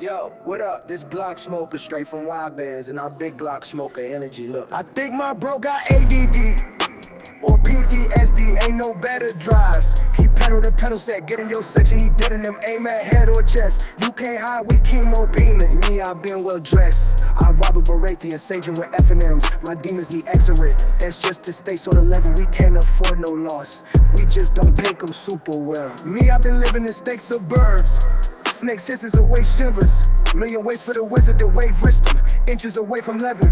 Yo, what up? This Glock smoker straight from Wild Bands, and I'm Big Glock smoker energy. Look, I think my bro got ADD or PTSD. Ain't no better drives. He pedal the pedal set, get in your section. He dead in them. Aim at head or chest. You can't hide with chemo beaming. Me, I been well dressed. I'm Robert Baratheon, saging with F and M's. My demons need X-ray. That's just to stay so the level we can't afford no loss. We just don't take them super well. Me, I been living in state suburbs. Snakes hisses away shivers. Million ways for the wizard to wave wisdom. Inches away from level.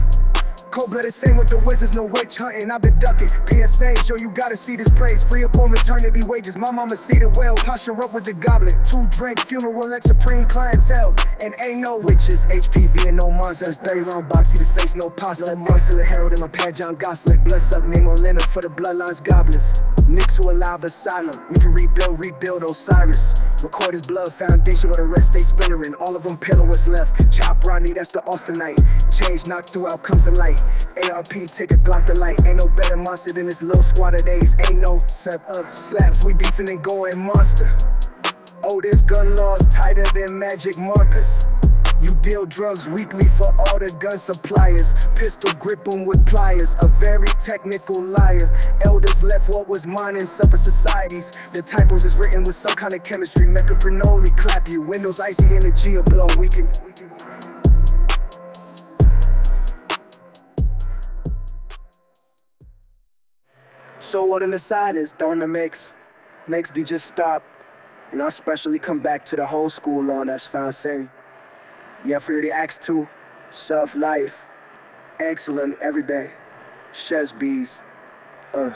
Cold blooded, same with the wizards, no witch hunting. I've been ducking. PSA, show you gotta see this praise. Free upon eternity wages. My mama see the well. Posture up with the goblet. Two drink, funeral like supreme clientele. And ain't no witches. HPV and no monsters. 30 round box, see this face, no monster, the herald in my pad, John Gosling. Blood suck, name on Leonard for the bloodlines goblins. Nicks who alive asylum. We can rebuild, rebuild Osiris. Record his blood foundation where the rest they splintering. All of them pillow what's left. Chop Rodney, that's the Austinite. Change knocked throughout comes the light. ARP take a Glock the light. Ain't no better monster than this little squad of days. Ain't no up slaps. We beefing and going monster. Oh, this gun laws tighter than magic markers. You deal drugs weekly for all the gun suppliers. Pistol grip 'em with pliers. A very technical liar. Elders left what was mine in supper societies. The typos is written with some kind of chemistry. Mecaprenoli clap you. Windows icy energy a blow. We can. So what an aside is throwing the mix. Makes me just stop. And I especially come back to the whole school law that's found saying. Yeah, for the acts too. Self life. Excellent every day. Shes bees. Uh.